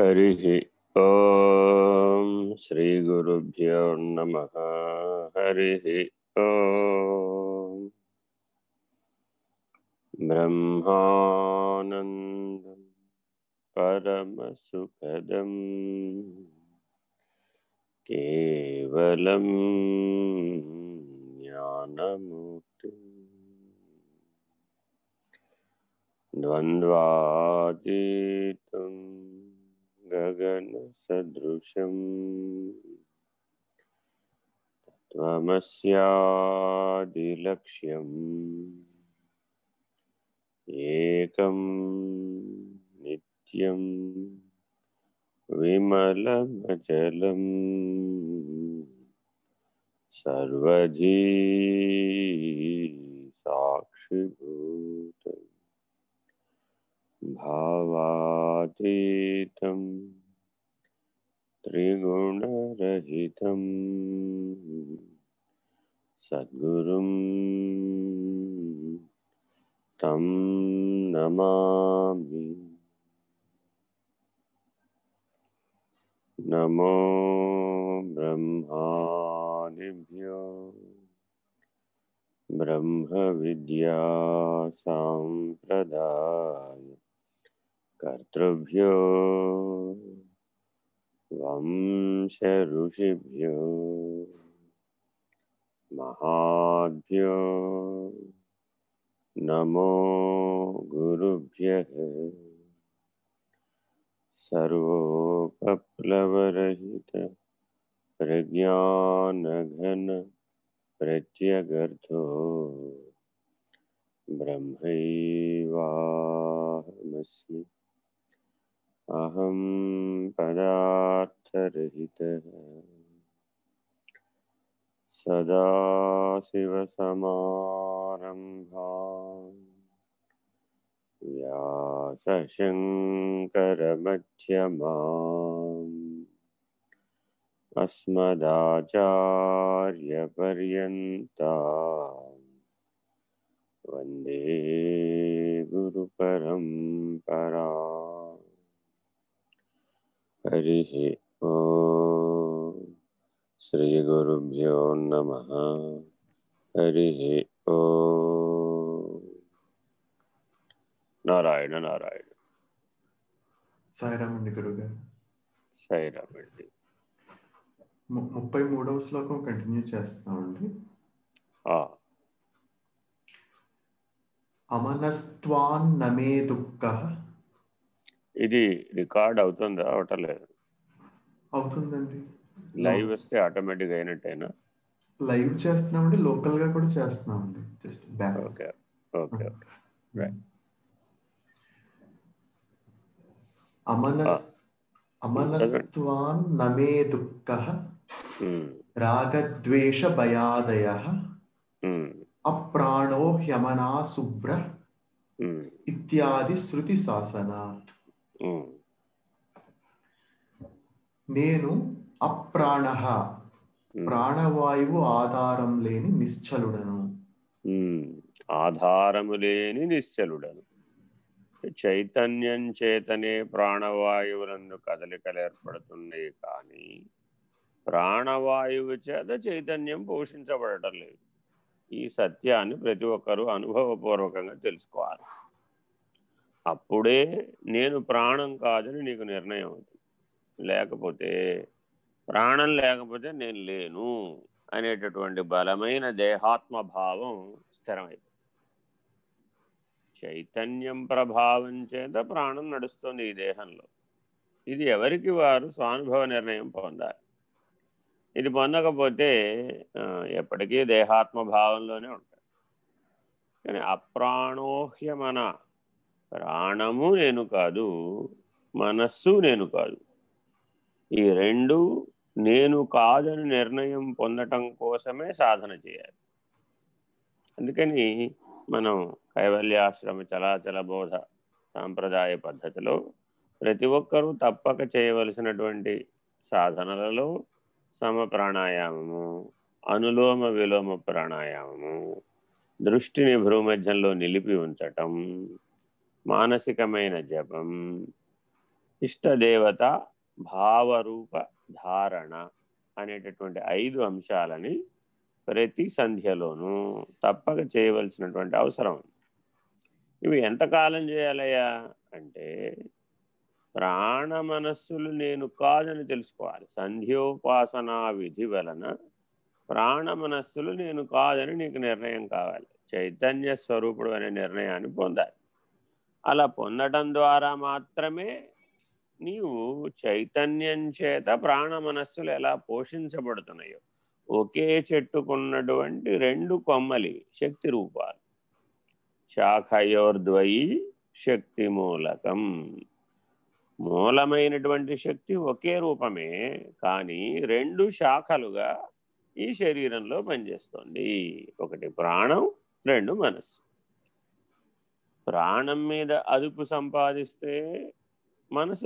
हरिः ॐ श्रीगुरुभ्यो नमः। हरिः ॐ ब्रह्मानन्दं परमसुखदम्। केवलं ज्ञानमुक्तिम्। द्वन्द्वातीतं गगनसदृशम्। त्वमस्यादिलक्ष्यम् एकं नित्यं विमलमचलम्। सर्वधी साक्षिभूतम् भावातीतं त्रिगुणरहितं सद्गुरुं तं नमामि। नमो ब्रह्मादिभ्यो ब्रह्मविद्या साम्प्रदाय वंश ऋषिभ्यो महाभ्यो नमो गुरुभ्यः सर्वोपप्लवरहित प्रज्ञानघन प्रत्यगर्थो ब्रह्मैवाहमस्मि। अहं पदार्थरहितः सदाशिवसमारम्भा व्यासशङ्करमध्यमाम्। अस्मदाचार्यपर्यन्ता वंदे गुरुपरम्परा हरिः ॐ श्रीगुरुभ्यो नमः हरिः ॐ నారాయణ నారాయణ సాయిరామ్ అండి గురువు గారు సైరామండి ము- ముప్పై మూడవ శ్లోకం కంటిన్యూ చేస్తున్నామండి ఆ, అమనస్త్వాన్ నమే దుఃఖ ఇది రికార్డ్ అవుతుందా అవటలేదు అవుతుందండి. లైవ్ వస్తే ఆటోమేటిక్ అయినట్టేనా? లైవ్ చేస్తున్నామండి లోకల్గా కూడా చేస్తున్నామండి just back. Okay okay okay. అమనస్ అమనస్త్వాన్ నమే దుఃఖ రాగద్వేష భయాదయ అప్రాణో హ్యమనా శుభ్ర ఇత్యాది శృతి శాసనాత్. నేను అప్రాణ ప్రాణవాయువు ఆధారం లేని నిశ్చలుడను. ఆధారము లేని నిశ్చలుడను. చైతన్యం చేతనే ప్రాణవాయువులందు కదలికలు ఏర్పడుతున్నాయి కానీ ప్రాణవాయువు చేత చైతన్యం పోషించబడటం లేదు. ఈ సత్యాన్ని ప్రతి ఒక్కరూ అనుభవపూర్వకంగా తెలుసుకోవాలి. అప్పుడే నేను ప్రాణం కాదని నీకు నిర్ణయం అవుతుంది. లేకపోతే ప్రాణం లేకపోతే నేను లేను అనేటటువంటి బలమైన దేహాత్మ భావం చైతన్యం ప్రభావం చేత ప్రాణం నడుస్తుంది ఈ దేహంలో. ఇది ఎవరికి వారు స్వానుభవ నిర్ణయం పొందాలి. ఇది పొందకపోతే ఎప్పటికీ దేహాత్మ భావంలోనే ఉంటారు. కానీ అప్రాణోహ్యమన ప్రాణము నేను కాదు మనస్సు నేను కాదు. ఈ రెండు నేను కాదని నిర్ణయం పొందటం కోసమే సాధన చేయాలి. అందుకని మనం కైవల్యాశ్రమ చలాచల బోధ సాంప్రదాయ పద్ధతిలో ప్రతి ఒక్కరూ తప్పక చేయవలసినటువంటి సాధనలలో సమ ప్రాణాయామము అనులోమ విలోమ ప్రాణాయామము దృష్టిని భ్రూమధ్యంలో నిలిపి ఉంచటం మానసికమైన జపం ఇష్టదేవత భావరూప ధారణ అనేటటువంటి ఐదు అంశాలని ప్రతి సంధ్యలోనూ తప్పక చేయవలసినటువంటి అవసరం. ఉంది ఇవి ఎంతకాలం చేయాలయ్యా? అంటే ప్రాణ మనస్సులు నేను కాదని తెలుసుకోవాలి. సంధ్యోపాసనా విధి వలన ప్రాణ మనస్సులు నేను కాదని నీకు నిర్ణయం కావాలి. చైతన్య స్వరూపుడు అనే నిర్ణయాన్ని పొందాలి. అలా పొందడం ద్వారా మాత్రమే నీవు చైతన్యం చేత ప్రాణ మనస్సులు ఎలా పోషించబడుతున్నాయో ఒకే చెట్టుకున్నటువంటి రెండు కొమ్మలి శక్తి రూపాలు. శాఖయోర్ద్వయి శక్తి మూలకం. మూలమైనటువంటి శక్తి ఒకే రూపమే కానీ రెండు శాఖలుగా ఈ శరీరంలో పనిచేస్తుంది. ఒకటి ప్రాణం రెండు మనస్సు. ప్రాణం మీద అదుపు సంపాదిస్తే మనసు